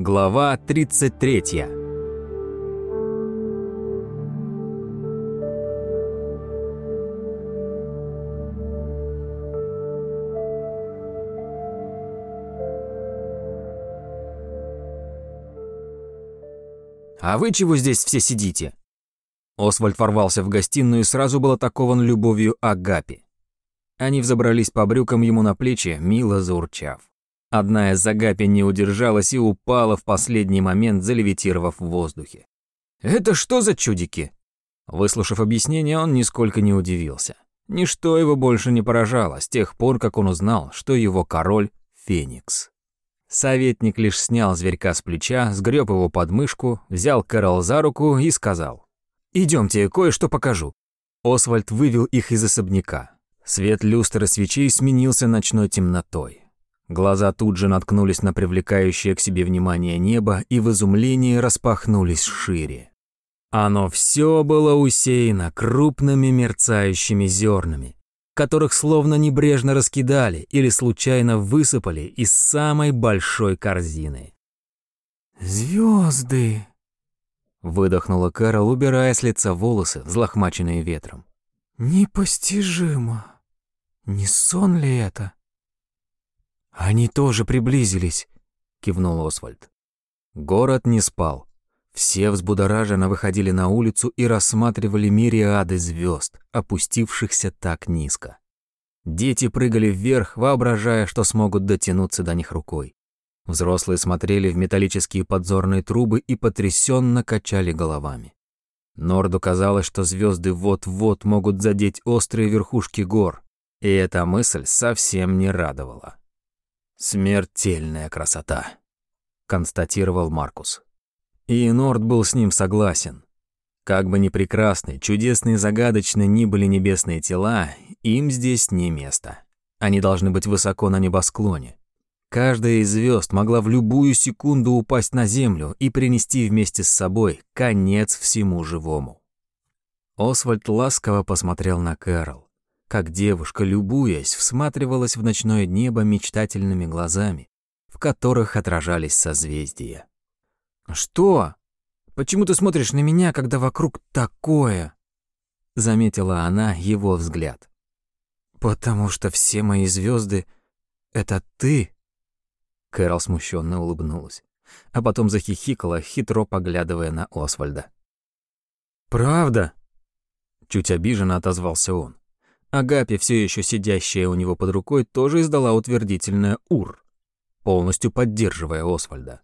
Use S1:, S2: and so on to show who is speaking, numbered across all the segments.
S1: Глава 33. «А вы чего здесь все сидите?» Освальд ворвался в гостиную и сразу был атакован любовью Агапи. Они взобрались по брюкам ему на плечи, мило заурчав. Одна из Агапи не удержалась и упала в последний момент, залевитировав в воздухе. «Это что за чудики?» Выслушав объяснение, он нисколько не удивился. Ничто его больше не поражало с тех пор, как он узнал, что его король — Феникс. Советник лишь снял зверька с плеча, сгреб его под мышку, взял Кэрол за руку и сказал. «Идемте, кое-что покажу». Освальд вывел их из особняка. Свет люстры свечей сменился ночной темнотой. Глаза тут же наткнулись на привлекающее к себе внимание небо и в изумлении распахнулись шире. Оно все было усеяно крупными мерцающими зернами, которых словно небрежно раскидали или случайно высыпали из самой большой корзины.
S2: Звезды!
S1: выдохнула Кэрол, убирая с лица волосы, взлохмаченные ветром.
S2: «Непостижимо!» Не сон ли это?
S1: Они тоже приблизились, кивнул Освальд. Город не спал. Все взбудораженно выходили на улицу и рассматривали мириады звезд, опустившихся так низко. Дети прыгали вверх, воображая, что смогут дотянуться до них рукой. Взрослые смотрели в металлические подзорные трубы и потрясенно качали головами. Норду казалось, что звезды вот-вот могут задеть острые верхушки гор, и эта мысль совсем не радовала. «Смертельная красота», — констатировал Маркус. И Норд был с ним согласен. Как бы ни прекрасны, чудесные и загадочны ни были небесные тела, им здесь не место. Они должны быть высоко на небосклоне. Каждая из звезд могла в любую секунду упасть на землю и принести вместе с собой конец всему живому. Освальд ласково посмотрел на Кэрол как девушка, любуясь, всматривалась в ночное небо мечтательными глазами, в которых отражались созвездия. «Что? Почему ты смотришь на меня, когда вокруг такое?» Заметила она его взгляд. «Потому что все мои звезды — это ты?» Кэрол смущенно улыбнулась, а потом захихикала, хитро поглядывая на Освальда. «Правда?» Чуть обиженно отозвался он. Агапи, все еще сидящая у него под рукой, тоже издала утвердительное «Ур», полностью поддерживая Освальда.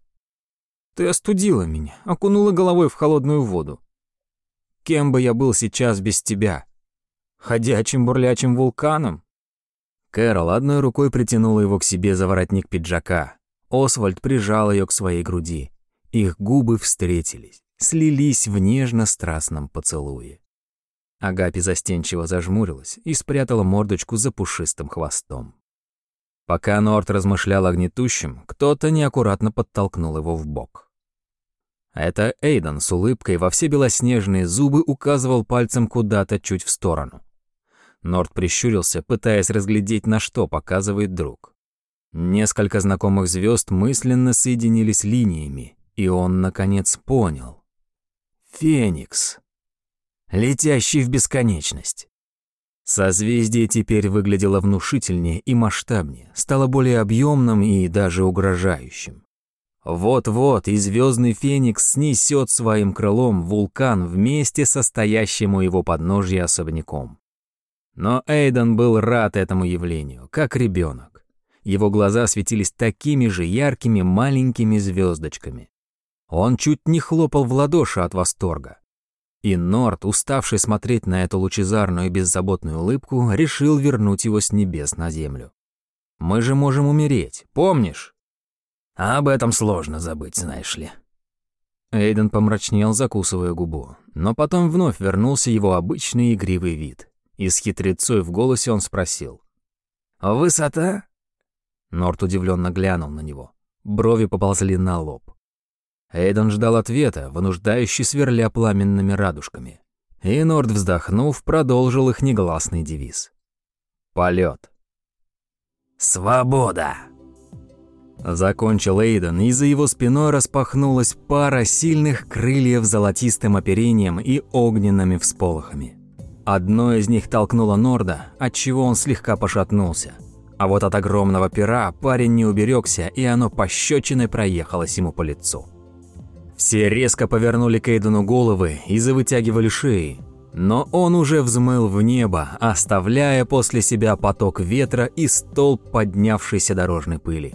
S1: «Ты остудила меня, окунула головой в холодную воду. Кем бы я был сейчас без тебя? Ходячим бурлячим вулканом?» Кэрол одной рукой притянула его к себе за воротник пиджака. Освальд прижал ее к своей груди. Их губы встретились, слились в нежно-страстном поцелуе. Агапи застенчиво зажмурилась и спрятала мордочку за пушистым хвостом. Пока Норт размышлял о гнетущем, кто-то неаккуратно подтолкнул его в бок. Это Эйден с улыбкой во все белоснежные зубы указывал пальцем куда-то чуть в сторону. Норт прищурился, пытаясь разглядеть, на что показывает друг. Несколько знакомых звезд мысленно соединились линиями, и он, наконец, понял. «Феникс!» Летящий в бесконечность. Созвездие теперь выглядело внушительнее и масштабнее, стало более объемным и даже угрожающим. Вот-вот и звездный феникс снесет своим крылом вулкан вместе со стоящим у его подножья особняком. Но Эйден был рад этому явлению, как ребенок. Его глаза светились такими же яркими маленькими звездочками. Он чуть не хлопал в ладоши от восторга. И Норт, уставший смотреть на эту лучезарную и беззаботную улыбку, решил вернуть его с небес на землю. «Мы же можем умереть, помнишь?» «А об этом сложно забыть, знаешь ли». Эйден помрачнел, закусывая губу, но потом вновь вернулся его обычный игривый вид. И с хитрецой в голосе он спросил. «Высота?» Норт удивленно глянул на него. Брови поползли на лоб. Эйден ждал ответа, вынуждающий сверля пламенными радужками. И Норд, вздохнув, продолжил их негласный девиз. Полет.
S3: Свобода.
S1: Закончил Эйден, и за его спиной распахнулась пара сильных крыльев с золотистым оперением и огненными всполохами. Одно из них толкнуло Норда, отчего он слегка пошатнулся. А вот от огромного пера парень не уберегся, и оно пощечиной проехалось ему по лицу. Все резко повернули к Эйдену головы и завытягивали шеи, но он уже взмыл в небо, оставляя после себя поток ветра и столб поднявшейся дорожной пыли.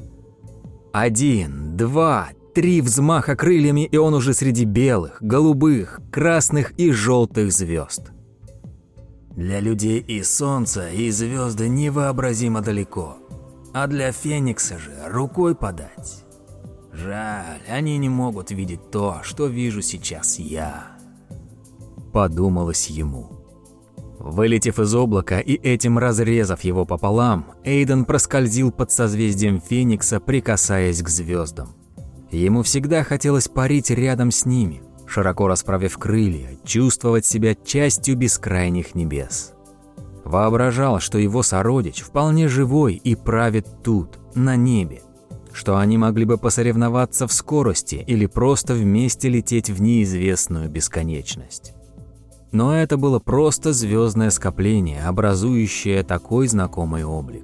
S1: Один, два, три взмаха крыльями, и он уже среди белых, голубых, красных и желтых звезд.
S3: Для людей и солнца, и звезды невообразимо далеко, а для Феникса же рукой подать. Жаль, они не могут видеть то, что вижу сейчас я
S1: подумалось ему. Вылетев из облака и этим разрезав его пополам, Эйден проскользил под созвездием Феникса, прикасаясь к звездам. Ему всегда хотелось парить рядом с ними, широко расправив крылья, чувствовать себя частью бескрайних небес. Воображал, что его сородич вполне живой и правит тут, на небе, что они могли бы посоревноваться в скорости или просто вместе лететь в неизвестную бесконечность. Но это было просто звездное скопление, образующее такой знакомый облик.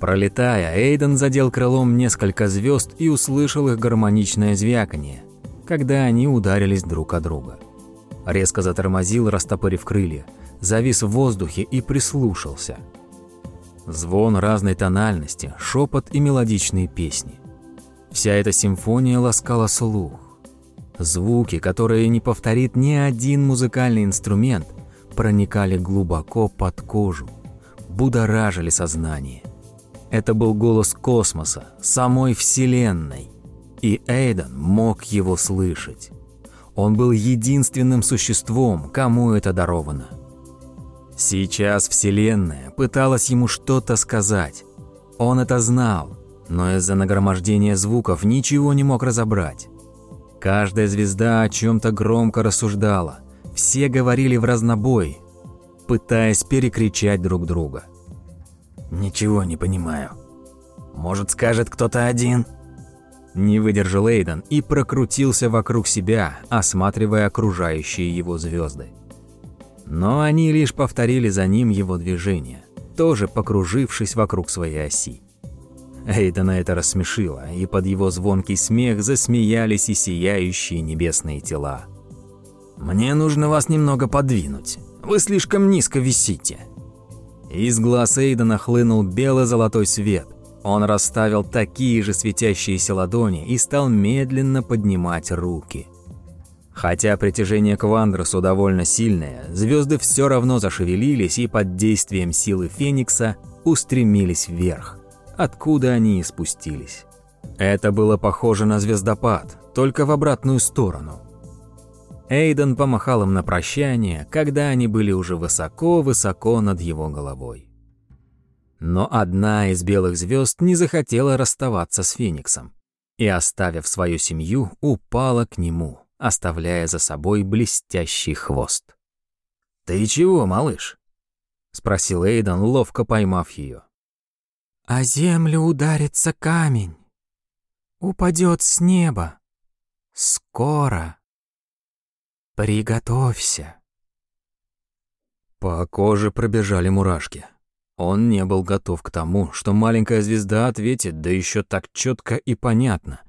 S1: Пролетая, Эйден задел крылом несколько звезд и услышал их гармоничное звяканье, когда они ударились друг о друга. Резко затормозил, растопырив крылья, завис в воздухе и прислушался. Звон разной тональности, шепот и мелодичные песни. Вся эта симфония ласкала слух. Звуки, которые не повторит ни один музыкальный инструмент, проникали глубоко под кожу, будоражили сознание. Это был голос космоса, самой Вселенной, и Эйден мог его слышать. Он был единственным существом, кому это даровано. Сейчас Вселенная пыталась ему что-то сказать. Он это знал, но из-за нагромождения звуков ничего не мог разобрать. Каждая звезда о чем-то громко рассуждала. Все говорили в разнобой, пытаясь перекричать друг друга.
S3: «Ничего не понимаю. Может, скажет кто-то один?»
S1: Не выдержал Эйден и прокрутился вокруг себя, осматривая окружающие его звезды. Но они лишь повторили за ним его движение, тоже покружившись вокруг своей оси. Эйдена это рассмешило, и под его звонкий смех засмеялись и сияющие небесные тела.
S3: «Мне нужно вас немного подвинуть. Вы слишком низко висите».
S1: Из глаз Эйдена хлынул бело-золотой свет. Он расставил такие же светящиеся ладони и стал медленно поднимать руки. Хотя притяжение к Вандросу довольно сильное, звезды все равно зашевелились и под действием силы Феникса устремились вверх откуда они и спустились. Это было похоже на звездопад, только в обратную сторону. Эйден помахал им на прощание, когда они были уже высоко-высоко над его головой. Но одна из белых звезд не захотела расставаться с Фениксом и, оставив свою семью, упала к нему, оставляя за собой блестящий хвост.
S3: «Ты чего, малыш?»
S1: — спросил Эйден, ловко поймав ее
S2: а землю ударится камень. Упадет с неба. Скоро. Приготовься.
S1: По коже пробежали мурашки. Он не был готов к тому, что маленькая звезда ответит, да еще так четко и понятно.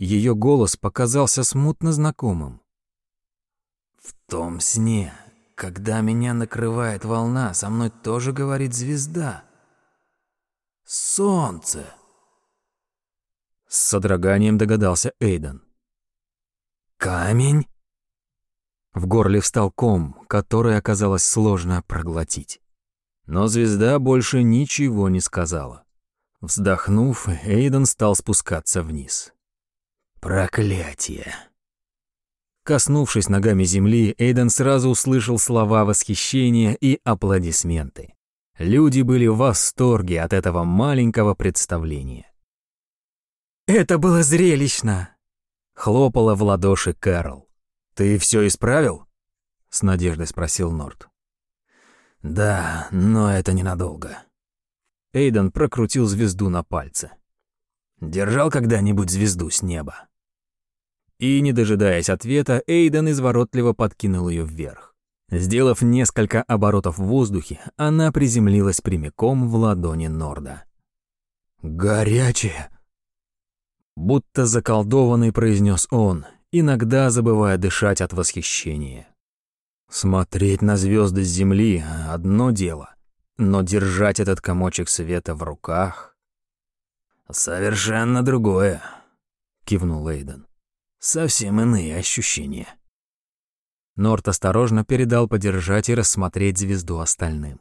S1: Ее голос показался смутно знакомым.
S3: «В том сне, когда меня накрывает волна, со мной тоже говорит звезда», Солнце.
S1: С содроганием догадался Эйден.
S3: Камень?
S1: В горле встал ком, который оказалось сложно проглотить. Но звезда больше ничего не сказала. Вздохнув, Эйден стал спускаться вниз.
S3: Проклятие.
S1: Коснувшись ногами земли, Эйден сразу услышал слова восхищения и аплодисменты. Люди были в восторге от этого маленького представления.
S2: «Это было зрелищно!»
S1: — хлопала в ладоши Кэрол. «Ты все исправил?» — с надеждой спросил Норт.
S3: «Да, но это ненадолго».
S1: Эйден прокрутил звезду на пальце.
S3: Держал когда-нибудь звезду с неба?»
S1: И, не дожидаясь ответа, Эйден изворотливо подкинул ее вверх. Сделав несколько оборотов в воздухе, она приземлилась прямиком в ладони Норда.
S2: «Горячее!»
S1: Будто заколдованный произнес он, иногда забывая дышать от восхищения. Смотреть на звезды с земли — одно дело, но держать этот комочек света в руках —
S3: «Совершенно другое», —
S1: кивнул Эйден.
S3: «Совсем иные ощущения».
S1: Норт осторожно передал подержать и рассмотреть звезду остальным.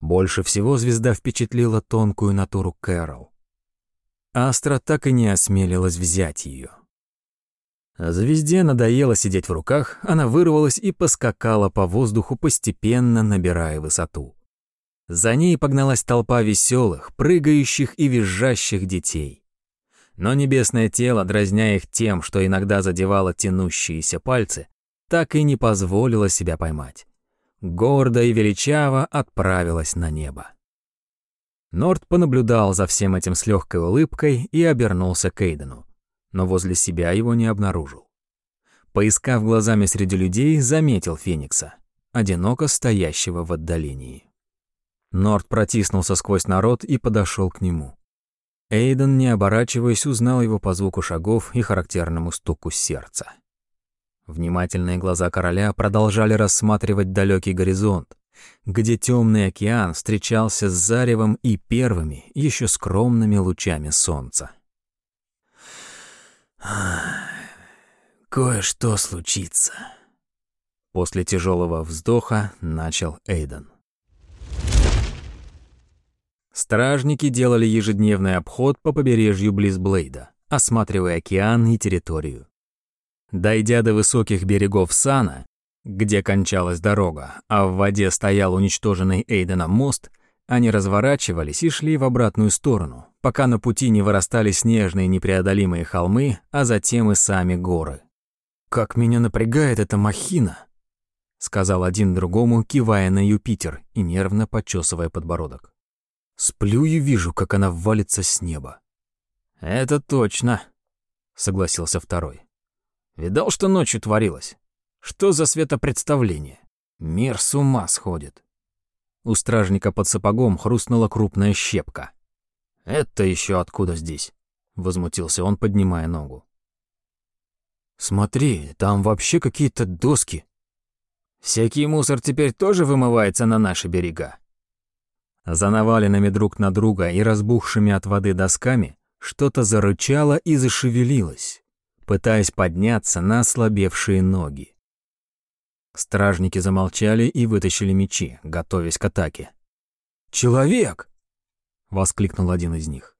S1: Больше всего звезда впечатлила тонкую натуру Кэрол. Астра так и не осмелилась взять ее. Звезде надоело сидеть в руках, она вырвалась и поскакала по воздуху, постепенно набирая высоту. За ней погналась толпа веселых, прыгающих и визжащих детей. Но небесное тело, дразня их тем, что иногда задевало тянущиеся пальцы, так и не позволило себя поймать. Гордо и величаво отправилась на небо. Норд понаблюдал за всем этим с легкой улыбкой и обернулся к Эйдену, но возле себя его не обнаружил. Поискав глазами среди людей, заметил Феникса, одиноко стоящего в отдалении. Норд протиснулся сквозь народ и подошел к нему. Эйден, не оборачиваясь, узнал его по звуку шагов и характерному стуку сердца. Внимательные глаза короля продолжали рассматривать далекий горизонт, где темный океан встречался с заревом и первыми, еще скромными лучами солнца.
S3: «Кое-что случится», — после тяжелого вздоха начал Эйден.
S1: Стражники делали ежедневный обход по побережью близ Блейда, осматривая океан и территорию. Дойдя до высоких берегов Сана, где кончалась дорога, а в воде стоял уничтоженный Эйденом мост, они разворачивались и шли в обратную сторону, пока на пути не вырастали снежные непреодолимые холмы, а затем и сами горы. «Как меня напрягает эта махина!» — сказал один другому, кивая на Юпитер и нервно почесывая подбородок. Сплю и вижу, как она валится с неба.
S3: «Это точно», — согласился второй. «Видал, что ночью творилось? Что за светопредставление? Мир с ума сходит».
S1: У стражника под сапогом хрустнула крупная щепка.
S3: «Это еще откуда здесь?» — возмутился он, поднимая ногу.
S1: «Смотри, там вообще какие-то доски».
S3: «Всякий мусор теперь тоже вымывается на наши берега?»
S1: За наваленными друг на друга и разбухшими от воды досками что-то зарычало и зашевелилось, пытаясь подняться на ослабевшие ноги. Стражники замолчали и вытащили мечи, готовясь к атаке.
S2: «Человек!»
S1: — воскликнул один из них.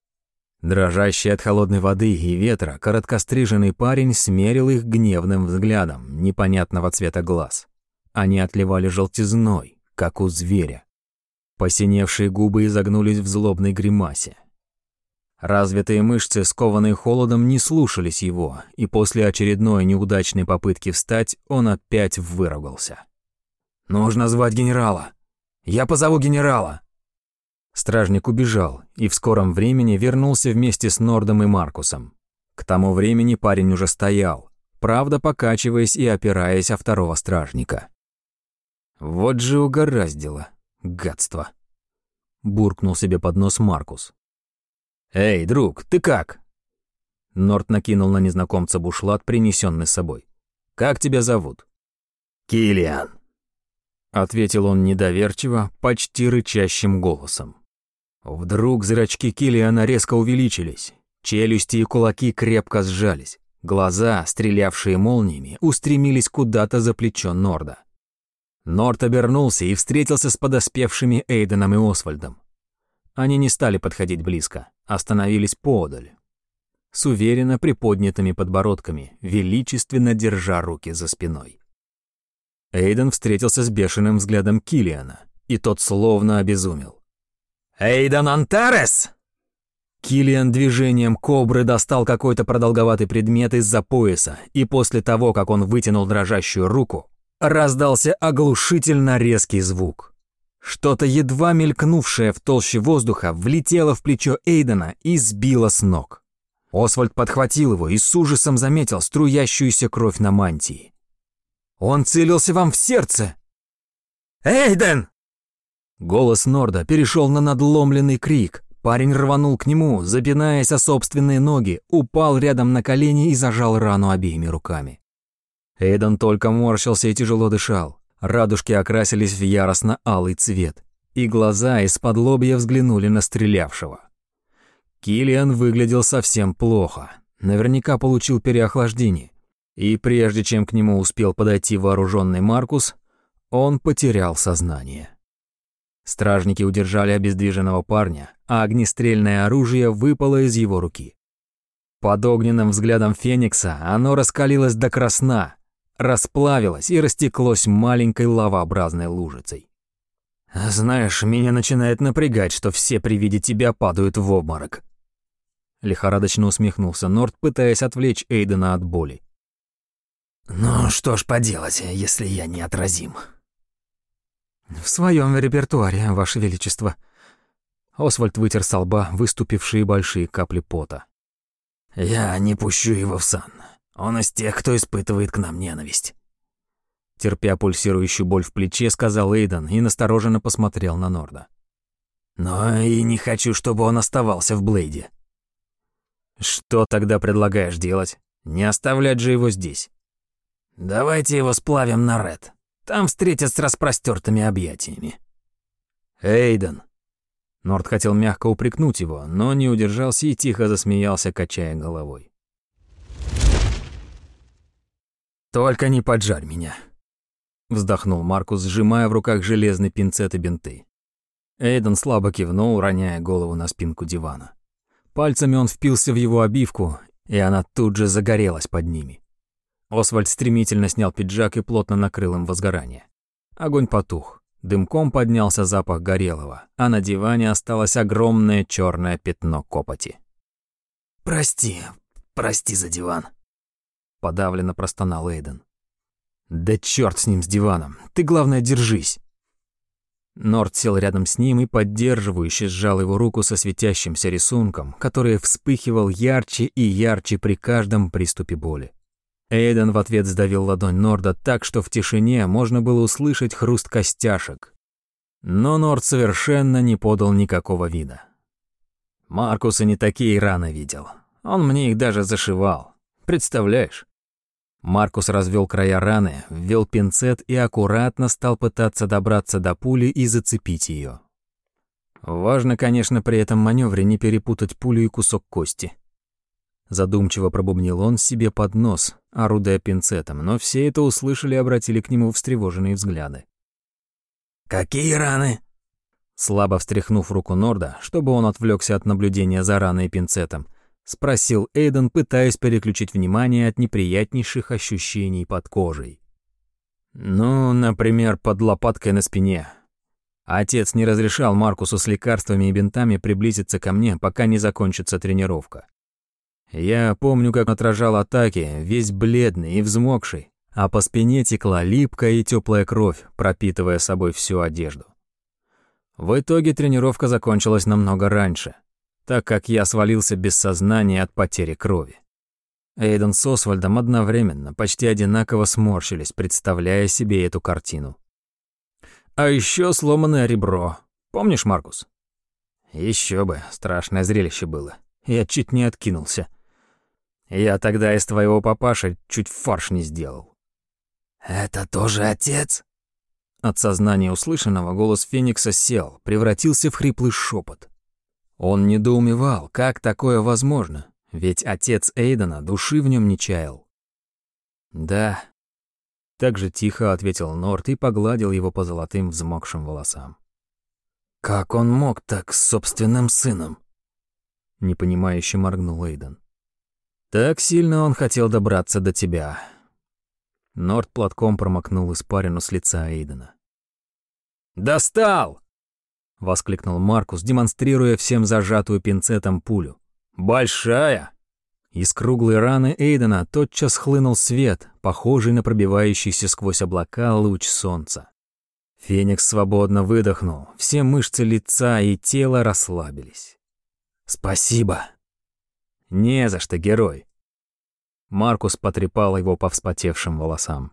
S1: Дрожащий от холодной воды и ветра, короткостриженный парень смерил их гневным взглядом непонятного цвета глаз. Они отливали желтизной, как у зверя. Посиневшие губы изогнулись в злобной гримасе. Развитые мышцы, скованные холодом, не слушались его, и после очередной неудачной попытки встать он опять выругался.
S2: «Нужно звать генерала! Я позову генерала!»
S1: Стражник убежал и в скором времени вернулся вместе с Нордом и Маркусом. К тому времени парень уже стоял, правда покачиваясь и опираясь о второго стражника. Вот же угораздило. Гадство. Буркнул себе под нос Маркус. «Эй, друг, ты как?» Норт накинул на незнакомца бушлат, принесенный с собой. «Как тебя зовут?»
S3: «Киллиан», —
S1: ответил он недоверчиво, почти рычащим голосом. Вдруг зрачки Киллиана резко увеличились, челюсти и кулаки крепко сжались, глаза, стрелявшие молниями, устремились куда-то за плечо Норда. Норт обернулся и встретился с подоспевшими Эйденом и Освальдом. Они не стали подходить близко, остановились поодаль. С уверенно приподнятыми подбородками, величественно держа руки за спиной. Эйден встретился с бешеным взглядом Килиана, и тот словно обезумел.
S2: «Эйден Антарес!»
S1: Килиан движением кобры достал какой-то продолговатый предмет из-за пояса, и после того, как он вытянул дрожащую руку, раздался оглушительно резкий звук. Что-то едва мелькнувшее в толще воздуха влетело в плечо Эйдена и сбило с ног. Освальд подхватил его и с ужасом заметил струящуюся кровь на мантии. «Он целился вам в сердце!» «Эйден!» Голос Норда перешел на надломленный крик. Парень рванул к нему, запинаясь о собственные ноги, упал рядом на колени и зажал рану обеими руками. Эйден только морщился и тяжело дышал. Радужки окрасились в яростно-алый цвет, и глаза из-под лобья взглянули на стрелявшего. Килиан выглядел совсем плохо, наверняка получил переохлаждение. И прежде чем к нему успел подойти вооруженный Маркус, он потерял сознание. Стражники удержали обездвиженного парня, а огнестрельное оружие выпало из его руки. Под огненным взглядом Феникса оно раскалилось до красна, расплавилось и растеклось маленькой лавообразной лужицей. «Знаешь, меня начинает напрягать, что все при виде тебя падают в обморок», Лихорадочно усмехнулся Норд, пытаясь отвлечь Эйдена от боли.
S3: «Ну что ж поделать, если я неотразим?»
S1: «В своем репертуаре, Ваше Величество». Освальд вытер со лба выступившие большие капли пота.
S3: «Я не пущу его в сан. Он из тех, кто испытывает к нам ненависть».
S1: Терпя пульсирующую боль в плече, сказал Эйден и настороженно посмотрел на Норда.
S3: «Но и не хочу, чтобы он оставался в Блейде».
S1: Что тогда предлагаешь делать? Не оставлять же его здесь.
S3: Давайте его сплавим на Ред. Там встретят с распростертыми объятиями.
S1: Эйден. Норд хотел мягко упрекнуть его, но не удержался и тихо засмеялся, качая головой.
S3: «Только не поджарь меня», — вздохнул Маркус, сжимая в руках железный пинцет и бинты.
S1: Эйден слабо кивнул, роняя голову на спинку дивана. Пальцами он впился в его обивку, и она тут же загорелась под ними. Освальд стремительно снял пиджак и плотно накрыл им возгорание. Огонь потух. Дымком поднялся запах горелого, а на диване осталось огромное черное пятно копоти.
S3: «Прости, прости за диван», —
S1: подавленно простонал Эйден. «Да черт с ним, с диваном. Ты, главное, держись». Норд сел рядом с ним и поддерживающе сжал его руку со светящимся рисунком, который вспыхивал ярче и ярче при каждом приступе боли. Эйден в ответ сдавил ладонь Норда так, что в тишине можно было услышать хруст костяшек. Но Норд совершенно не подал никакого вида. Маркуса не такие раны видел. Он мне их даже зашивал. Представляешь? Маркус развел края раны, ввел пинцет и аккуратно стал пытаться добраться до пули и зацепить ее. Важно, конечно, при этом маневре не перепутать пулю и кусок кости. Задумчиво пробубнил он себе под нос, орудуя пинцетом, но все это услышали и обратили к нему встревоженные взгляды.
S3: «Какие раны?»
S1: Слабо встряхнув руку Норда, чтобы он отвлекся от наблюдения за раной пинцетом, — спросил Эйден, пытаясь переключить внимание от неприятнейших ощущений под кожей. «Ну, например, под лопаткой на спине. Отец не разрешал Маркусу с лекарствами и бинтами приблизиться ко мне, пока не закончится тренировка. Я помню, как отражал атаки, весь бледный и взмокший, а по спине текла липкая и теплая кровь, пропитывая собой всю одежду. В итоге тренировка закончилась намного раньше так как я свалился без сознания от потери крови. Эйден с Освальдом одновременно, почти одинаково сморщились, представляя себе эту картину. А еще сломанное ребро. Помнишь, Маркус? Еще бы, страшное зрелище было. Я чуть не откинулся. Я тогда из твоего папаши чуть фарш не сделал.
S3: «Это тоже отец?»
S1: От сознания услышанного голос Феникса сел, превратился в хриплый шепот. Он недоумевал, как такое возможно, ведь отец Эйдена души в нем не чаял. «Да», — так же тихо ответил Норт и погладил его по золотым взмокшим волосам.
S3: «Как он мог так с собственным сыном?»
S1: Непонимающе моргнул Эйден. «Так сильно он хотел добраться до тебя». Норт платком промокнул испарину с лица Эйдена. «Достал!» — воскликнул Маркус, демонстрируя всем зажатую пинцетом пулю. «Большая!» Из круглой раны Эйдена тотчас хлынул свет, похожий на пробивающийся сквозь облака луч солнца. Феникс свободно выдохнул, все мышцы лица и тела расслабились.
S3: «Спасибо!»
S1: «Не за что, герой!» Маркус потрепал его по вспотевшим волосам.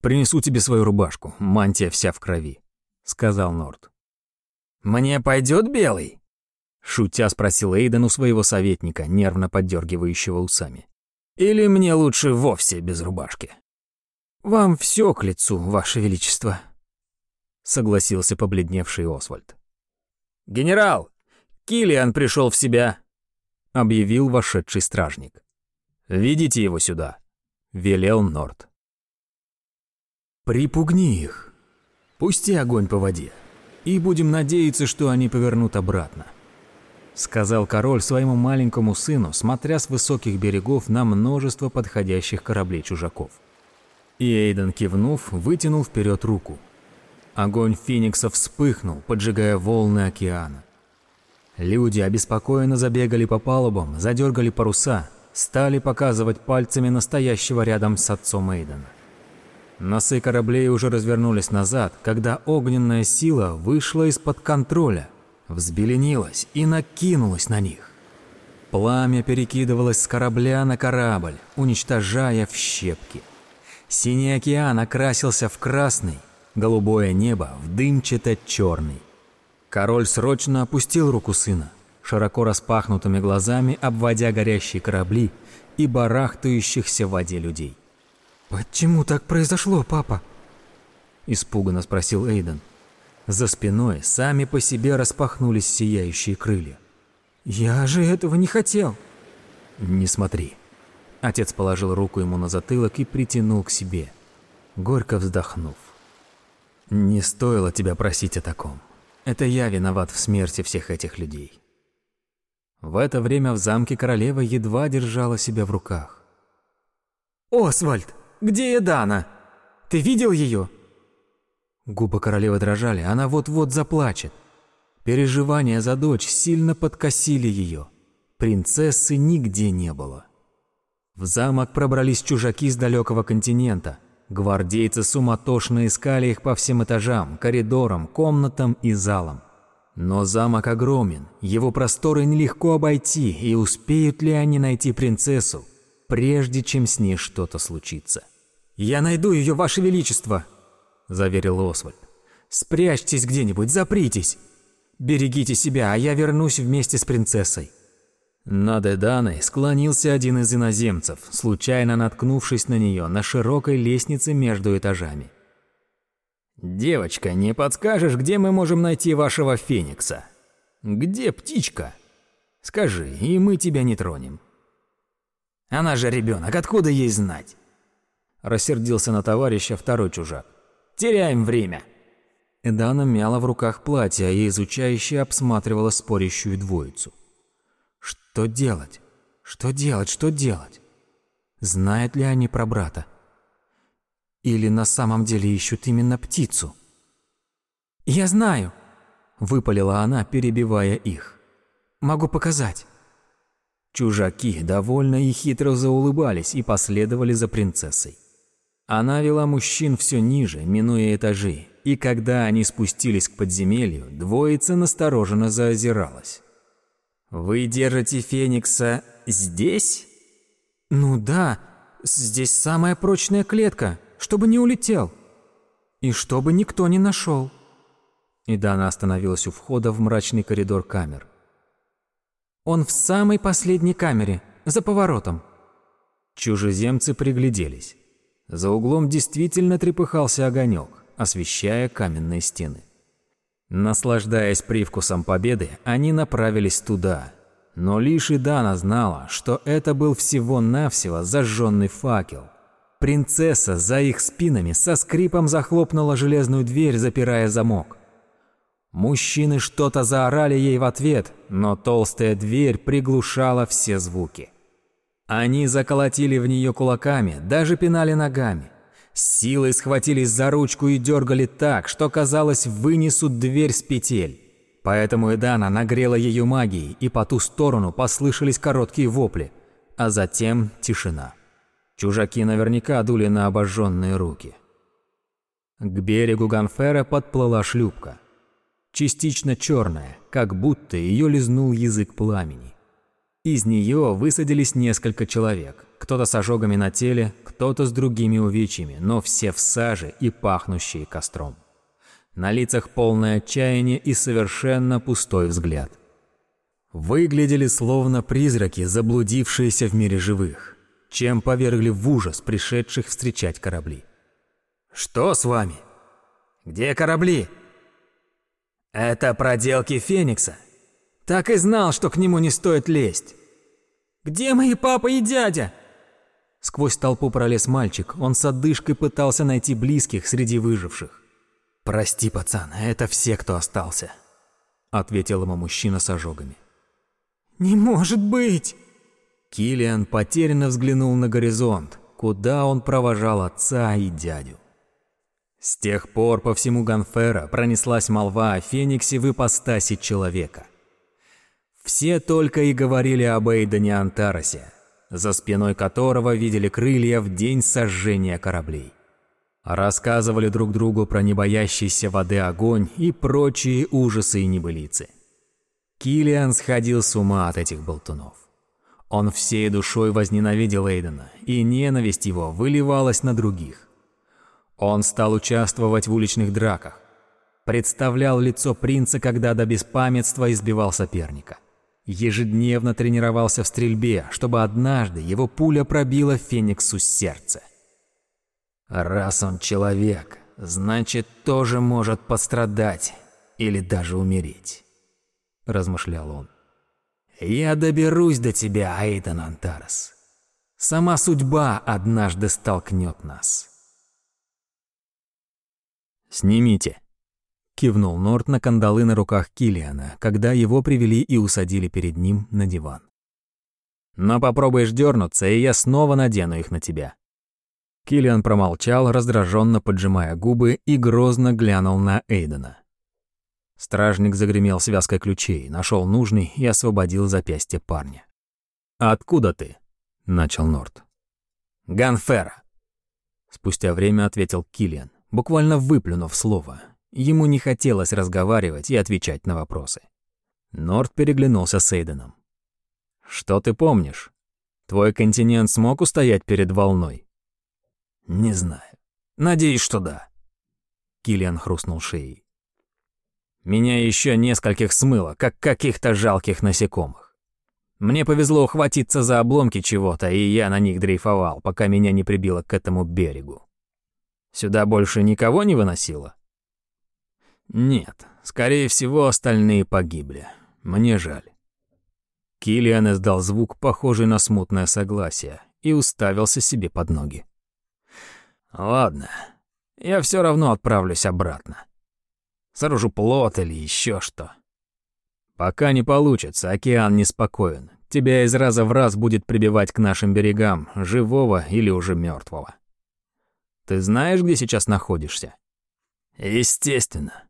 S1: «Принесу тебе свою рубашку, мантия вся в крови», — сказал Норд.
S3: «Мне пойдет белый?»
S1: Шутя спросил Эйден у своего советника, нервно поддергивающего усами.
S3: «Или мне лучше вовсе без рубашки?»
S2: «Вам все к лицу, Ваше Величество», —
S1: согласился побледневший Освальд.
S3: «Генерал, Килиан пришел в себя», —
S1: объявил вошедший стражник. «Ведите его сюда», — велел Норд.
S2: «Припугни их. Пусти огонь по воде. И будем надеяться, что они повернут обратно», — сказал король своему маленькому сыну, смотря с высоких берегов на множество подходящих кораблей чужаков. И Эйден, кивнув, вытянул вперед руку. Огонь Феникса вспыхнул, поджигая волны океана. Люди обеспокоенно забегали по палубам, задергали паруса, стали показывать пальцами настоящего рядом с отцом Эйдена. Носы кораблей уже развернулись назад, когда огненная сила вышла из-под контроля, взбеленилась и накинулась на них. Пламя перекидывалось с корабля на корабль, уничтожая в щепки. Синий океан окрасился в красный, голубое небо в дымчато-черный. Король срочно опустил руку сына, широко распахнутыми глазами обводя горящие корабли и барахтающихся в воде людей.
S4: «Почему так произошло, папа?»
S2: Испуганно спросил Эйден. За спиной сами по себе распахнулись сияющие крылья.
S4: «Я же этого не хотел!»
S2: «Не смотри!» Отец положил руку ему на затылок и притянул к себе, горько вздохнув. «Не стоило тебя просить о таком. Это я виноват в смерти всех этих людей». В это время в замке королева едва держала себя в руках.
S4: «Освальд, где Эдана? Ты видел ее?»
S2: Губы королевы дрожали, она вот-вот заплачет. Переживания за дочь сильно подкосили ее. Принцессы нигде не было. В замок пробрались чужаки с далекого континента. Гвардейцы суматошно искали их по всем этажам, коридорам, комнатам и залам. Но замок огромен, его просторы нелегко обойти, и успеют ли они найти принцессу, прежде чем с ней что-то случится?
S4: «Я найду ее, Ваше Величество!» – заверил Освальд. «Спрячьтесь где-нибудь, запритесь! Берегите себя, а я вернусь вместе с принцессой!»
S2: Над Эданой склонился один из иноземцев, случайно наткнувшись на нее на широкой лестнице между этажами.
S3: «Девочка, не подскажешь, где мы можем найти вашего феникса? Где птичка? Скажи, и мы тебя не тронем». «Она же ребенок, откуда ей знать?» Рассердился на товарища второй чужак. «Теряем время!»
S2: Эдана мяла в руках платье и изучающе обсматривала спорящую двоицу. Что делать? Что делать? Что делать? Знают ли они про брата? Или на самом деле ищут именно птицу?
S4: «Я знаю», —
S2: выпалила она, перебивая их.
S4: «Могу показать».
S2: Чужаки довольно и хитро заулыбались и последовали за принцессой. Она вела мужчин все ниже, минуя этажи, и когда они спустились к подземелью, двоица настороженно заозиралась.
S3: «Вы держите Феникса здесь?»
S4: «Ну да, здесь самая прочная клетка, чтобы не улетел. И чтобы никто не нашел».
S2: И Дана остановилась у входа в мрачный коридор камер.
S4: «Он в самой последней камере, за поворотом».
S2: Чужеземцы пригляделись. За углом действительно трепыхался огонек, освещая каменные стены. Наслаждаясь привкусом победы, они направились туда. Но лишь Идана знала, что это был всего-навсего зажженный факел. Принцесса за их спинами со скрипом захлопнула железную дверь, запирая замок. Мужчины что-то заорали ей в ответ, но толстая дверь приглушала все звуки. Они заколотили в нее кулаками, даже пинали ногами. С силой схватились за ручку и дергали так, что, казалось, вынесут дверь с петель. Поэтому Эдана нагрела ее магией, и по ту сторону послышались короткие вопли, а затем тишина. Чужаки наверняка дули на обожженные руки. К берегу Ганфера подплыла шлюпка. Частично черная, как будто ее лизнул язык пламени. Из нее высадились несколько человек. Кто-то с ожогами на теле, кто-то с другими увечьями, но все в саже и пахнущие костром. На лицах полное отчаяние и совершенно пустой взгляд. Выглядели словно призраки, заблудившиеся в мире живых, чем повергли в ужас пришедших встречать корабли.
S3: «Что с вами? Где корабли?» «Это проделки Феникса», так и знал, что к нему не стоит лезть. «Где мои папа и дядя?»
S2: Сквозь толпу пролез мальчик, он с одышкой пытался найти близких среди выживших. «Прости, пацан, это все, кто остался», — ответил ему мужчина с ожогами.
S3: «Не может быть!»
S2: Килиан потерянно взглянул на горизонт, куда он провожал отца и дядю. С тех пор по всему Ганфера пронеслась молва о Фениксе в ипостаси человека. Все только и говорили об Эйдене Антаросе, за спиной которого видели крылья в день сожжения кораблей. Рассказывали друг другу про небоящийся воды огонь и прочие ужасы и небылицы. Килиан сходил с ума от этих болтунов. Он всей душой возненавидел Эйдена, и ненависть его выливалась на других. Он стал участвовать в уличных драках, представлял лицо принца, когда до беспамятства избивал соперника – Ежедневно тренировался в стрельбе, чтобы однажды его пуля пробила Фениксу сердце.
S3: Раз он человек, значит, тоже может пострадать или даже умереть, размышлял он. Я доберусь до тебя, Айден Антарес. Сама судьба однажды столкнет нас.
S2: Снимите, Кивнул Норт на кандалы на руках Килиана, когда его привели и усадили перед ним на диван. «Но попробуешь дернуться, и я снова надену их на тебя». Килиан промолчал, раздраженно поджимая губы, и грозно глянул на Эйдена. Стражник загремел связкой ключей, нашел нужный и освободил запястье парня. «Откуда ты?» — начал Норт.
S3: «Ганфера», —
S2: спустя время ответил Килиан, буквально выплюнув слово, Ему не хотелось разговаривать и отвечать на вопросы. Норд переглянулся с Эйденом. «Что ты помнишь? Твой континент смог устоять перед волной?»
S3: «Не знаю. Надеюсь, что да».
S2: Киллиан хрустнул шеей.
S3: «Меня еще нескольких смыло, как каких-то жалких насекомых. Мне повезло ухватиться за обломки чего-то, и я на них дрейфовал, пока меня не прибило к этому берегу. Сюда больше никого не выносило?» Нет, скорее всего, остальные погибли. Мне жаль. Киллиан издал звук, похожий на смутное согласие, и уставился себе под ноги. Ладно, я все равно отправлюсь обратно. Сооружу плот или еще что. Пока не получится, океан неспокоен. Тебя из раза в раз будет прибивать к нашим берегам, живого или уже мертвого. Ты знаешь, где сейчас находишься? Естественно.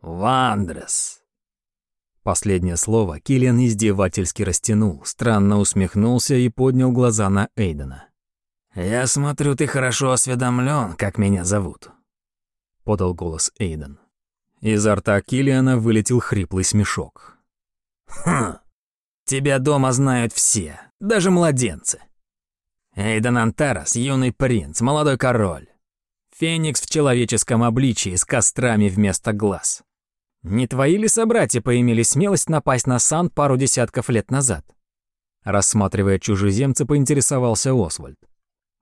S3: Вандрес. Последнее слово Киллиан издевательски растянул, странно усмехнулся и поднял глаза на Эйдена. «Я смотрю, ты хорошо осведомлен, как меня зовут», — подал голос Эйден. Изо рта Киллиана вылетел хриплый смешок. «Хм, тебя дома знают все, даже младенцы. Эйден Антарас, юный принц, молодой король. Феникс в человеческом обличии с кострами вместо глаз. Не твои ли собратья поимели смелость напасть на Сан пару десятков лет назад? Рассматривая чужеземца, поинтересовался Освальд.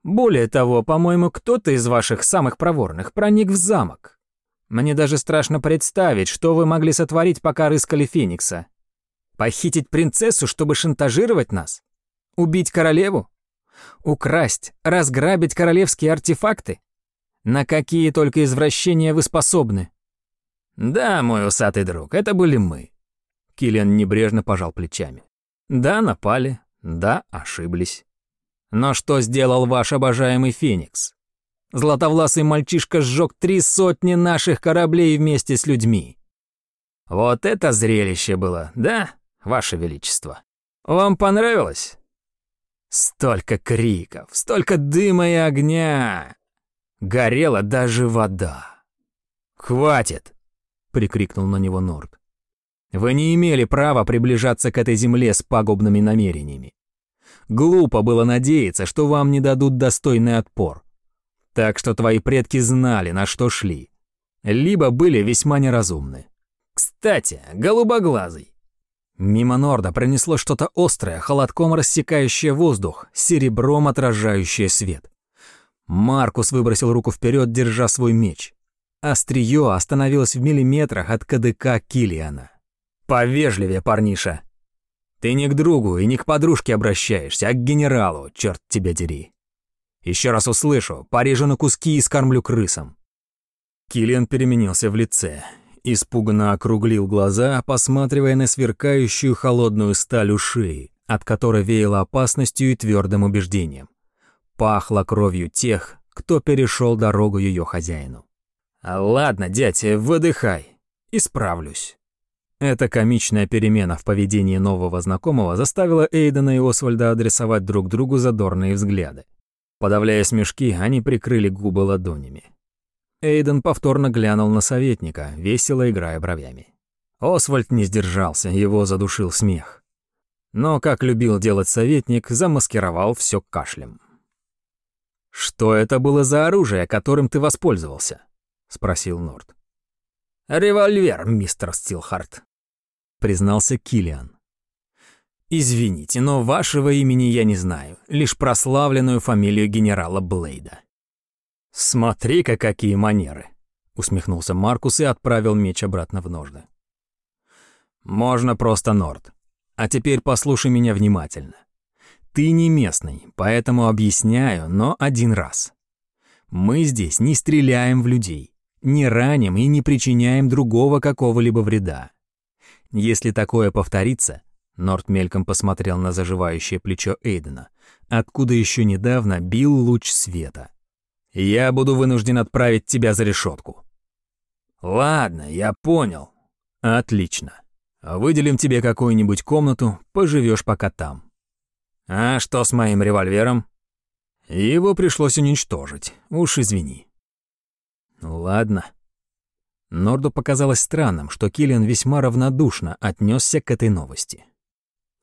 S3: Более того, по-моему, кто-то из ваших самых проворных проник в замок. Мне даже страшно представить, что вы могли сотворить, пока рыскали Феникса. Похитить принцессу, чтобы шантажировать нас? Убить королеву? Украсть, разграбить королевские артефакты? На какие только извращения вы способны? «Да, мой усатый друг, это были мы». Киллиан небрежно пожал плечами. «Да, напали. Да, ошиблись. Но что сделал ваш обожаемый Феникс? Златовласый мальчишка сжег три сотни наших кораблей вместе с людьми. Вот это зрелище было, да, ваше величество? Вам понравилось? Столько криков, столько дыма и огня. Горела даже вода. Хватит, — прикрикнул на него Норд.
S1: Вы не имели права приближаться к этой земле с пагубными намерениями. Глупо было надеяться, что вам не дадут достойный отпор. Так что твои предки знали, на что шли. Либо были весьма неразумны. Кстати, голубоглазый. Мимо Норда пронесло что-то острое, холодком рассекающее воздух, серебром отражающее свет. Маркус выбросил руку вперед, держа свой меч. Острие остановилось в миллиметрах от КДК Килиана. «Повежливее, парниша. Ты не к другу и не к подружке обращаешься, а к генералу, черт тебя дери. Еще раз услышу, порежу на куски и скормлю крысам». Киллиан переменился в лице, испуганно округлил глаза, посматривая на сверкающую холодную сталь у шеи, от которой веяло опасностью и твердым убеждением. Пахло кровью тех, кто перешел дорогу ее хозяину. «Ладно, дядя, выдыхай. Исправлюсь». Эта комичная перемена в поведении нового знакомого заставила Эйдена и Освальда адресовать друг другу задорные взгляды. Подавляя смешки, они прикрыли губы ладонями. Эйден повторно глянул на советника, весело играя бровями. Освальд не сдержался, его задушил смех. Но, как любил делать советник, замаскировал все кашлем. «Что это было за оружие, которым ты воспользовался?» — спросил Норд. «Револьвер, мистер Стилхарт», — признался Килиан. «Извините, но вашего имени я не знаю, лишь прославленную фамилию генерала Блейда». «Смотри-ка, какие манеры!» — усмехнулся Маркус и отправил меч обратно в ножны. «Можно просто Норд. А теперь послушай меня внимательно. Ты не местный, поэтому объясняю, но один раз. Мы здесь не стреляем в людей, не раним и не причиняем другого какого-либо вреда. Если такое повторится, Норт мельком посмотрел на заживающее плечо Эйдена, откуда еще недавно бил луч света. Я буду вынужден отправить тебя за решетку. Ладно, я понял. Отлично. Выделим тебе какую-нибудь комнату, поживешь пока там. А что с моим револьвером? Его пришлось уничтожить. Уж извини. Ладно. Норду показалось странным, что Киллиан весьма равнодушно отнесся к этой новости.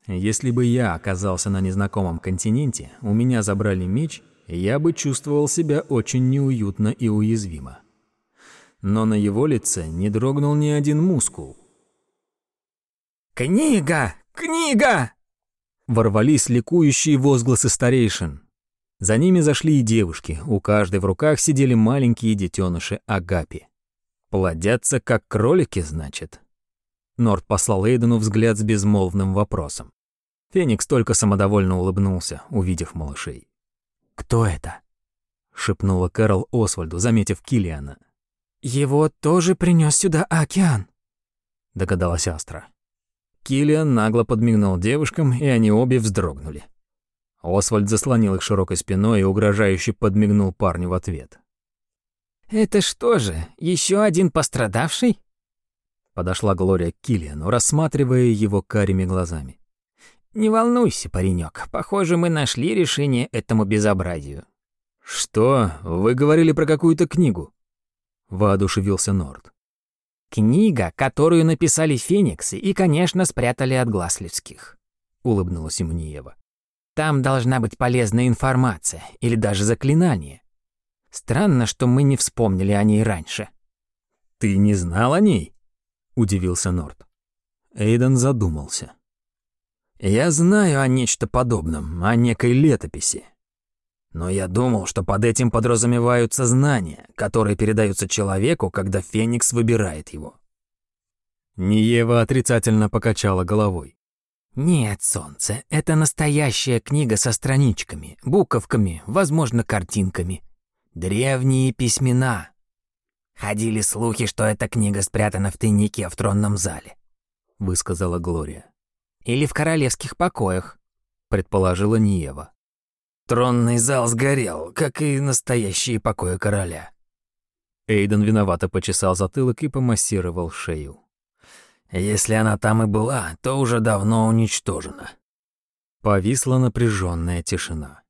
S1: Если бы я оказался на незнакомом континенте, у меня забрали меч, я бы чувствовал себя очень неуютно и уязвимо. Но на его лице не дрогнул ни один мускул. «Книга! Книга!» Ворвались ликующие возгласы старейшин. За ними зашли и девушки, у каждой в руках сидели маленькие детеныши Агапи. «Плодятся, как кролики, значит?» Норд послал Эйдену взгляд с безмолвным вопросом. Феникс только самодовольно улыбнулся, увидев малышей. «Кто это?» — шепнула Кэрол Освальду, заметив Килиана. «Его тоже принес сюда океан», — догадалась Астра. Киллиан нагло подмигнул девушкам, и они обе вздрогнули. Освальд заслонил их широкой спиной и угрожающе подмигнул парню в ответ.
S5: «Это что же, еще один пострадавший?»
S1: Подошла Глория к Киллиану, рассматривая его карими глазами.
S5: «Не волнуйся, паренек. Похоже, мы нашли решение этому безобразию».
S1: «Что? Вы говорили про какую-то книгу?» Воодушевился Норд.
S5: Книга, которую написали фениксы и, конечно, спрятали от глаз людских. Улыбнулась Имуниева. Там должна быть полезная информация или даже заклинание. Странно, что мы не вспомнили о ней раньше.
S1: Ты не знал о ней? Удивился Норд. Эйден задумался. Я знаю о нечто подобном, о некой летописи. Но я думал, что под этим подразумеваются знания, которые передаются человеку, когда Феникс выбирает его. Ниева отрицательно покачала головой.
S5: «Нет, солнце, это настоящая книга со страничками, буковками, возможно, картинками. Древние письмена. Ходили слухи, что эта книга спрятана в тайнике в тронном зале», — высказала Глория. «Или в королевских покоях», — предположила Ниева.
S3: Тронный зал сгорел, как и настоящие покои короля.
S1: Эйден виновато почесал затылок и помассировал шею.
S3: Если она там и была, то уже давно уничтожена.
S1: Повисла напряженная тишина.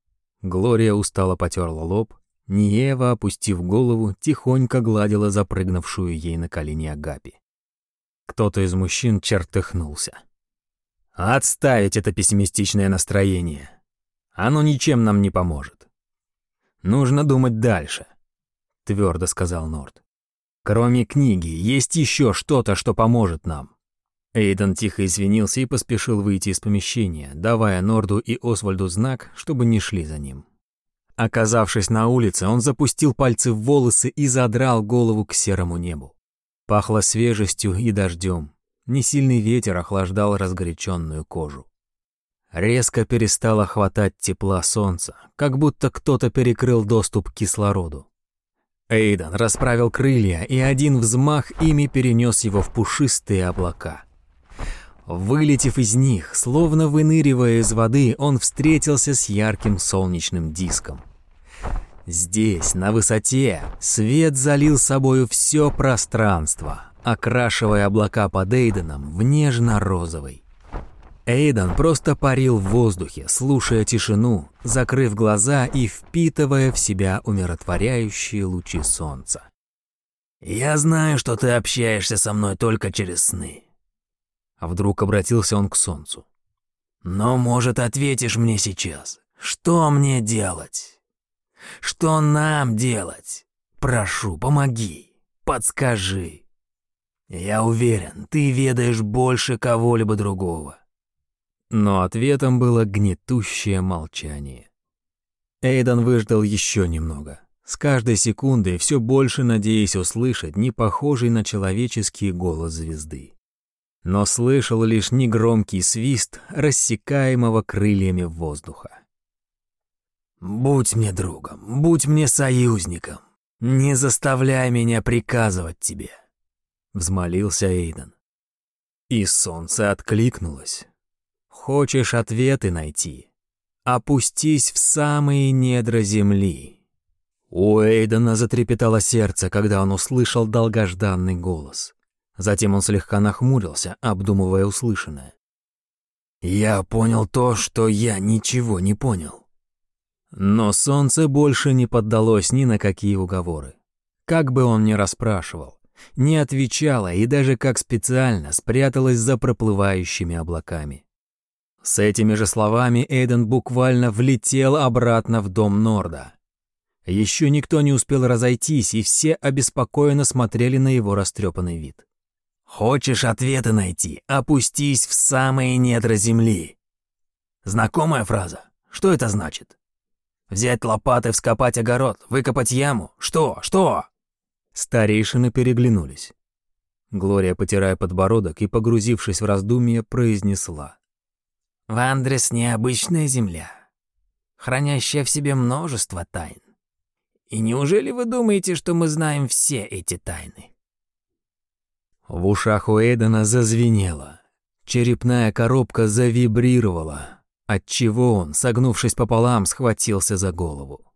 S1: Глория устало потерла лоб, Ниева, опустив голову, тихонько гладила запрыгнувшую ей на колени Агапи.
S2: Кто-то из мужчин чертыхнулся. «Отставить это пессимистичное настроение. Оно ничем нам не поможет. Нужно думать дальше», — твердо сказал Норд. «Кроме книги, есть еще что-то, что поможет нам». Эйден тихо извинился и поспешил выйти из помещения, давая Норду и Освальду знак, чтобы не шли за ним. Оказавшись на улице, он запустил пальцы в волосы и задрал голову к серому небу. Пахло свежестью и дождем. Несильный ветер охлаждал разгоряченную кожу. Резко перестало хватать тепла солнца, как будто кто-то перекрыл доступ к кислороду. Эйден расправил крылья, и один взмах ими перенес его в пушистые облака. Вылетев из них, словно выныривая из воды, он встретился с ярким солнечным диском. Здесь, на высоте, свет залил собою все пространство, окрашивая облака под Эйденом в нежно-розовый. Эйден просто парил в воздухе, слушая тишину, закрыв глаза и впитывая в себя умиротворяющие лучи солнца.
S3: «Я знаю, что ты общаешься со мной только через сны»,
S2: а вдруг обратился он к солнцу.
S3: «Но, может, ответишь мне сейчас, что мне делать? Что нам делать? Прошу, помоги, подскажи. Я уверен, ты ведаешь больше кого-либо другого».
S2: Но ответом было гнетущее молчание. Эйден выждал еще немного, с каждой секундой все больше надеясь услышать непохожий на человеческий голос звезды но слышал лишь негромкий свист, рассекаемого крыльями воздуха.
S3: «Будь мне другом, будь мне союзником, не заставляй меня приказывать тебе», — взмолился Эйден.
S2: И солнце откликнулось. «Хочешь ответы найти? Опустись в самые недра земли». У Эйдена затрепетало сердце, когда он услышал долгожданный голос. Затем он слегка нахмурился, обдумывая услышанное.
S3: «Я понял то, что я ничего не понял».
S2: Но солнце больше не поддалось ни на какие уговоры. Как бы он ни расспрашивал, не отвечало и даже как специально спряталось за проплывающими облаками. С этими же словами Эйден буквально влетел обратно в дом Норда. Еще никто не успел разойтись, и все обеспокоенно смотрели на его растрепанный вид.
S3: Хочешь ответы найти, опустись в самые недра земли. Знакомая фраза? Что это значит? Взять лопаты, вскопать огород, выкопать яму? Что? Что?
S2: Старейшины переглянулись. Глория, потирая подбородок и погрузившись в раздумья, произнесла.
S5: «Вандрес — необычная земля, хранящая в себе множество тайн. И неужели вы думаете, что мы знаем все эти тайны?»
S2: В ушах у Эйдена зазвенело. Черепная коробка завибрировала, отчего он, согнувшись пополам, схватился за голову.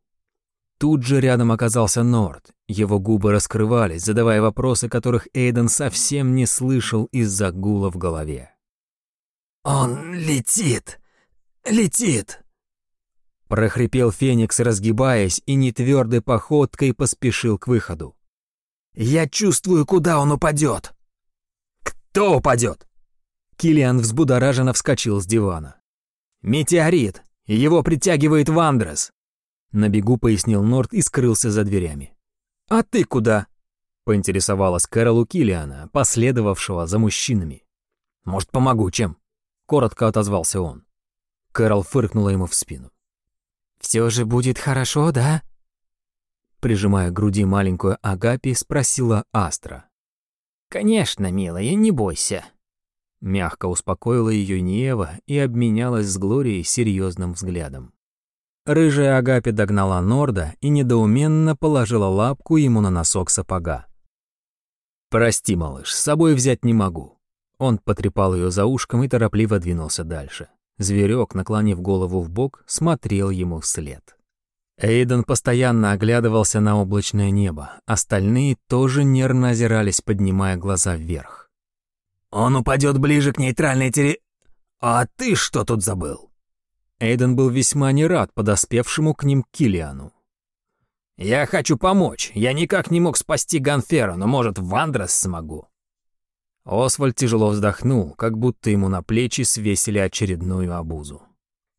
S2: Тут же рядом оказался Норд. Его губы раскрывались, задавая вопросы, которых Эйден совсем не слышал из-за гула в голове.
S3: «Он летит! Летит!»
S2: Прохрипел Феникс, разгибаясь, и нетвердой походкой поспешил к выходу.
S3: «Я чувствую, куда он упадет!» «Кто упадет?»
S2: Килиан взбудораженно вскочил с дивана. «Метеорит! Его притягивает Вандрес!» На бегу пояснил Норд и скрылся за дверями. «А ты куда?» — поинтересовалась Кэрол у Киллиана, последовавшего за мужчинами. «Может, помогу чем?» — коротко отозвался он. Кэрол фыркнула ему в спину.
S5: «Все же будет хорошо, да?»
S2: Прижимая к груди маленькую Агапи, спросила Астра.
S5: «Конечно, милая, не бойся».
S2: Мягко успокоила ее Неева и обменялась с Глорией серьезным взглядом. Рыжая Агапи догнала Норда и недоуменно положила лапку ему на носок сапога. «Прости, малыш, с собой взять не могу». Он потрепал ее за ушком и торопливо двинулся дальше. Зверек, наклонив голову в бок, смотрел ему вслед. Эйден постоянно оглядывался на облачное небо, остальные тоже нервно озирались, поднимая глаза вверх.
S3: «Он упадет ближе к нейтральной терри... А ты что тут забыл?»
S2: Эйден был весьма не рад подоспевшему к ним Килиану.
S3: «Я хочу помочь. Я никак не мог спасти Ганфера, но, может, в Андрес смогу».
S2: Освальд тяжело вздохнул, как будто ему на плечи свесили очередную обузу.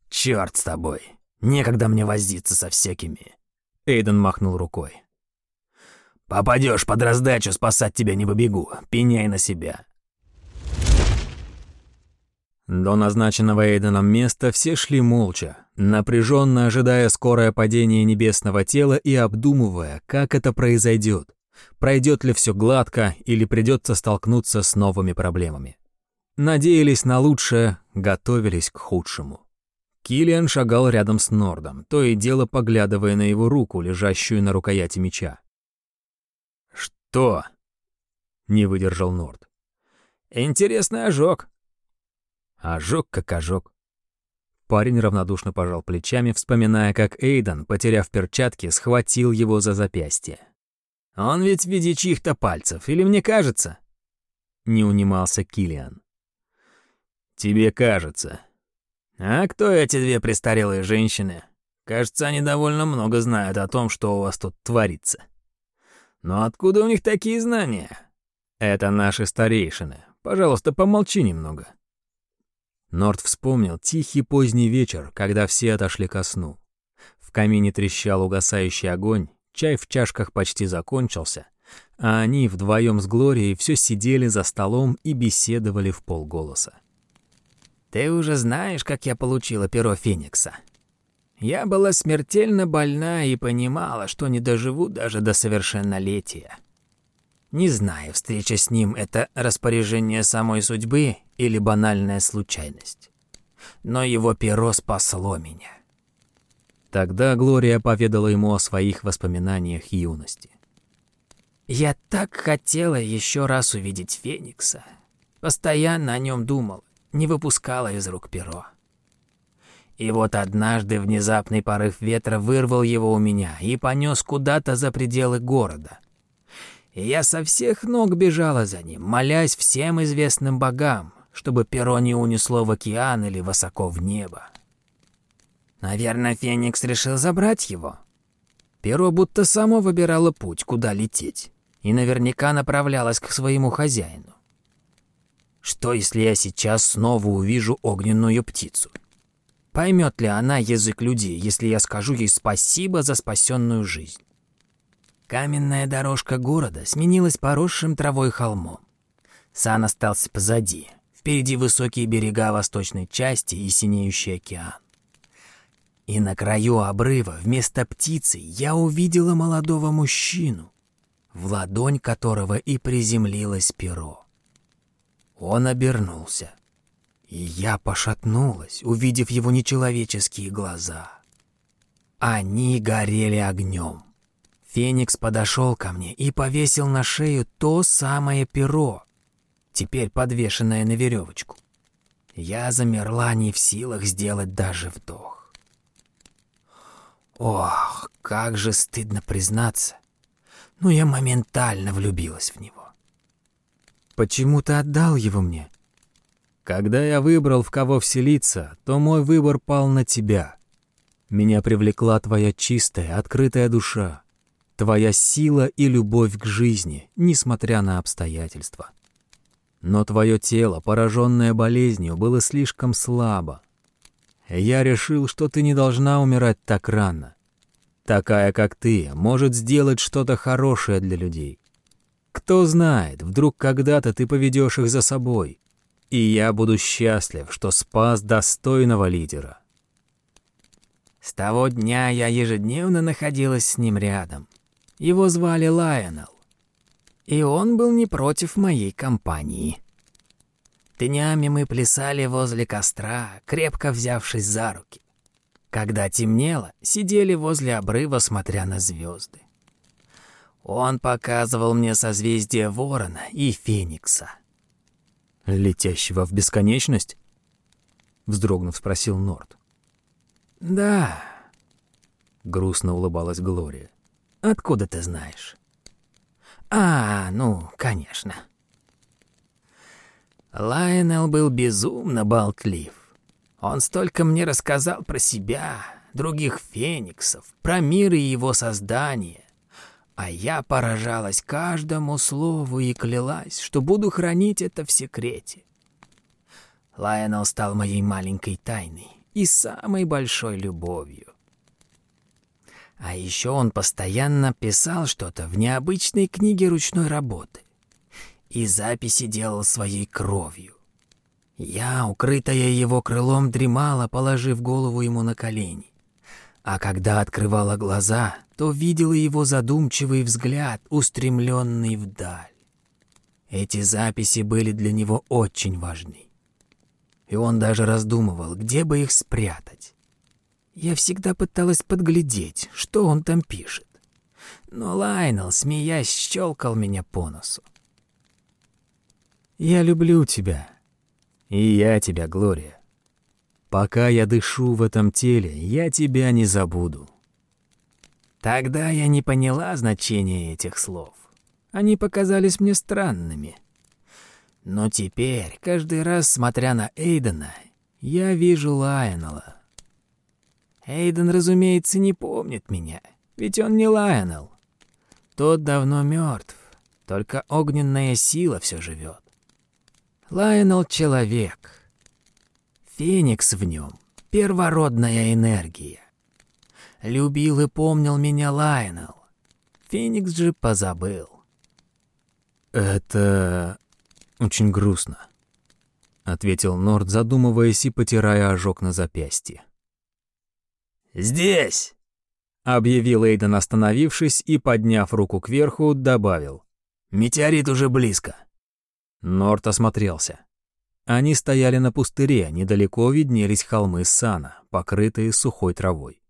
S3: «Чёрт с тобой! Некогда мне возиться со всякими!»
S2: Эйден махнул рукой.
S3: «Попадёшь под раздачу, спасать тебя не побегу. Пеняй на себя.
S2: До назначенного Эйденом места все шли молча, напряженно ожидая скорое падение небесного тела и обдумывая, как это произойдет. Пройдет ли все гладко или придется столкнуться с новыми проблемами. Надеялись на лучшее, готовились к худшему. Килиан шагал рядом с Нордом, то и дело поглядывая на его руку, лежащую на рукояти меча.
S3: «Что?» — не выдержал Норд.
S2: «Интересный ожог»,
S3: Ожог как ожог.
S2: Парень равнодушно пожал плечами, вспоминая, как Эйден, потеряв перчатки, схватил его за запястье.
S3: «Он ведь в виде чьих-то пальцев, или мне кажется?»
S2: Не унимался Килиан.
S3: «Тебе кажется. А кто эти две престарелые женщины? Кажется, они довольно много знают о том, что у вас тут творится. Но откуда у них такие знания?»
S2: «Это наши старейшины. Пожалуйста, помолчи немного». Норд вспомнил тихий поздний вечер, когда все отошли ко сну. В камине трещал угасающий огонь, чай в чашках почти закончился, а они вдвоем с Глорией все сидели за столом и беседовали в полголоса.
S5: «Ты уже знаешь, как я получила перо Феникса. Я была смертельно больна и понимала, что не доживу даже до совершеннолетия. Не знаю, встреча с ним — это распоряжение самой судьбы или банальная случайность. Но его перо спасло меня.
S2: Тогда Глория поведала ему о своих воспоминаниях юности.
S5: Я так хотела еще раз увидеть Феникса. Постоянно о нем думал, не выпускала из рук перо. И вот однажды внезапный порыв ветра вырвал его у меня и понес куда-то за пределы города — и я со всех ног бежала за ним, молясь всем известным богам, чтобы перо не унесло в океан или высоко в небо. Наверное, Феникс решил забрать его. Перо будто само выбирало путь, куда лететь, и наверняка направлялось к своему хозяину. Что, если я сейчас снова увижу огненную птицу? Поймет ли она язык людей, если я скажу ей спасибо за спасенную жизнь? Каменная дорожка города сменилась поросшим травой холмом. Сан остался позади. Впереди высокие берега восточной части и синеющий океан. И на краю обрыва вместо птицы я увидела молодого мужчину, в ладонь которого и приземлилось перо. Он обернулся, и я пошатнулась, увидев его нечеловеческие глаза. Они горели огнем. Феникс подошел ко мне и повесил на шею то самое перо, теперь подвешенное на веревочку. Я замерла не в силах сделать даже вдох. Ох, как же стыдно признаться, но я моментально влюбилась в него.
S2: Почему ты отдал его мне? Когда я выбрал, в кого вселиться, то мой выбор пал на тебя. Меня привлекла твоя чистая, открытая душа твоя сила и любовь к жизни, несмотря на обстоятельства. Но твое тело, пораженное болезнью, было слишком слабо. Я решил, что ты не должна умирать так рано. Такая, как ты, может сделать что-то хорошее для людей. Кто знает, вдруг когда-то ты поведешь их за собой, и я буду счастлив, что спас достойного лидера.
S5: С того дня я ежедневно находилась с ним рядом. Его звали Лайонел. И он был не против моей компании. Днями мы плясали возле костра, крепко взявшись за руки. Когда темнело, сидели возле обрыва, смотря на звезды. Он показывал мне созвездие Ворона и Феникса.
S2: «Летящего в бесконечность?» — вздрогнув, спросил Норд.
S5: «Да», —
S2: грустно улыбалась Глория.
S5: Откуда ты знаешь? А, ну, конечно. Лайонел был безумно болтлив. Он столько мне рассказал про себя, других фениксов, про мир и его создание. А я поражалась каждому слову и клялась, что буду хранить это в секрете. Лайонел стал моей маленькой тайной и самой большой любовью. А еще он постоянно писал что-то в необычной книге ручной работы и записи делал своей кровью. Я, укрытая его крылом, дремала, положив голову ему на колени. А когда открывала глаза, то видела его задумчивый взгляд, устремленный вдаль. Эти записи были для него очень важны. И он даже раздумывал, где бы их спрятать. Я всегда пыталась подглядеть, что он там пишет. Но Лайнел, смеясь, щелкал меня по носу.
S2: «Я люблю тебя. И я тебя, Глория. Пока я дышу в этом теле, я тебя не забуду».
S5: Тогда я не поняла значения этих слов. Они показались мне странными. Но теперь, каждый раз смотря на Эйдена, я вижу Лайонела. Эйден, разумеется, не помнит меня, ведь он не Лайонел. Тот давно мертв, только огненная сила все живет. Лайонел — человек. Феникс в нем — первородная энергия. Любил и помнил меня Лайонел. Феникс же позабыл.
S2: «Это очень грустно», — ответил Норд, задумываясь и потирая ожог на запястье.
S3: «Здесь!»
S2: — объявил Эйден, остановившись и, подняв руку кверху, добавил.
S3: «Метеорит уже близко».
S2: Норт осмотрелся. Они стояли на пустыре, недалеко виднелись холмы Сана, покрытые сухой травой.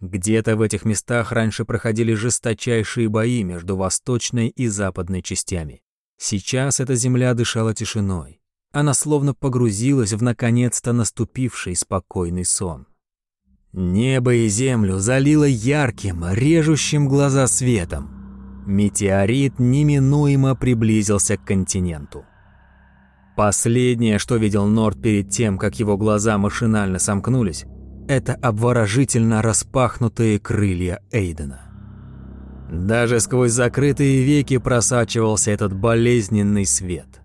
S2: Где-то в этих местах раньше проходили жесточайшие бои между восточной и западной частями. Сейчас эта земля дышала тишиной. Она словно погрузилась в наконец-то наступивший спокойный сон. Небо и землю залило ярким, режущим глаза светом. Метеорит неминуемо приблизился к континенту. Последнее, что видел Норд перед тем, как его глаза машинально сомкнулись, это обворожительно распахнутые крылья Эйдена. Даже сквозь закрытые веки просачивался этот болезненный свет.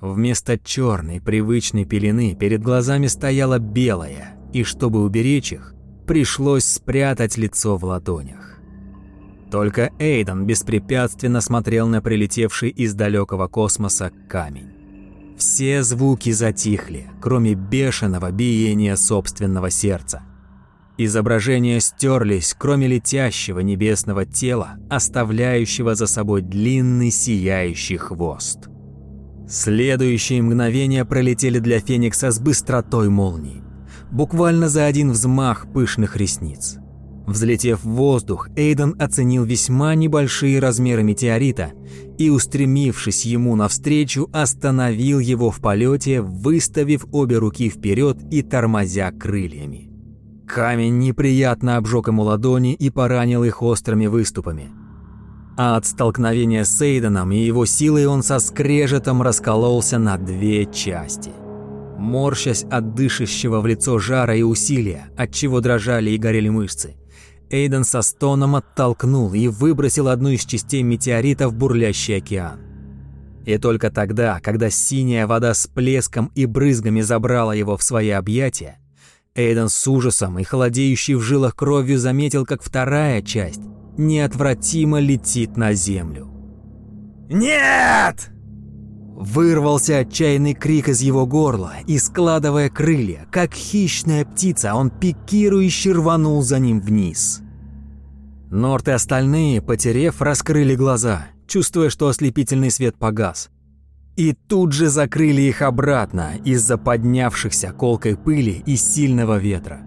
S2: Вместо черной привычной пелены перед глазами стояла белая, и чтобы уберечь их, пришлось спрятать лицо в ладонях. Только Эйден беспрепятственно смотрел на прилетевший из далекого космоса камень. Все звуки затихли, кроме бешеного биения собственного сердца. Изображения стерлись, кроме летящего небесного тела, оставляющего за собой длинный сияющий хвост. Следующие мгновения пролетели для Феникса с быстротой молнии. Буквально за один взмах пышных ресниц. Взлетев в воздух, Эйден оценил весьма небольшие размеры метеорита и, устремившись ему навстречу, остановил его в полете, выставив обе руки вперед и тормозя крыльями. Камень неприятно обжег ему ладони и поранил их острыми выступами. А от столкновения с Эйденом и его силой он со скрежетом раскололся на две части. Морщась от дышащего в лицо жара и усилия, от чего дрожали и горели мышцы, Эйден со стоном оттолкнул и выбросил одну из частей метеорита в бурлящий океан. И только тогда, когда синяя вода с плеском и брызгами забрала его в свои объятия, Эйден с ужасом и холодеющей в жилах кровью заметил, как вторая часть неотвратимо летит на землю.
S3: «Нет!»
S2: Вырвался отчаянный крик из его горла, и, складывая крылья, как хищная птица, он пикирующе рванул за ним вниз. Норт и остальные, потерев, раскрыли глаза, чувствуя, что ослепительный свет погас. И тут же закрыли их обратно из-за поднявшихся колкой пыли и сильного ветра.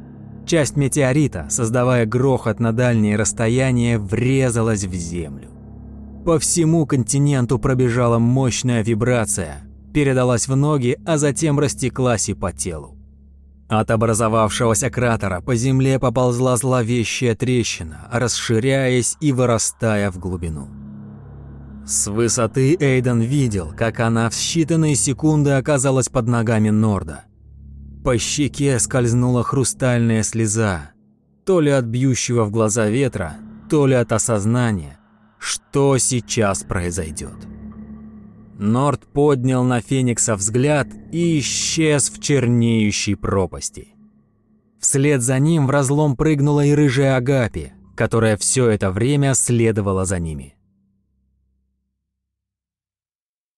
S2: Часть метеорита, создавая грохот на дальние расстояния, врезалась в землю. По всему континенту пробежала мощная вибрация, передалась в ноги, а затем растеклась и по телу. От образовавшегося кратера по земле поползла зловещая трещина, расширяясь и вырастая в глубину. С высоты Эйден видел, как она в считанные секунды оказалась под ногами Норда. По щеке скользнула хрустальная слеза, то ли от бьющего в глаза ветра, то ли от осознания, что сейчас произойдет. Норд поднял на Феникса взгляд и исчез в чернеющей пропасти. Вслед за ним в разлом прыгнула и рыжая Агапи, которая все это время следовала за ними.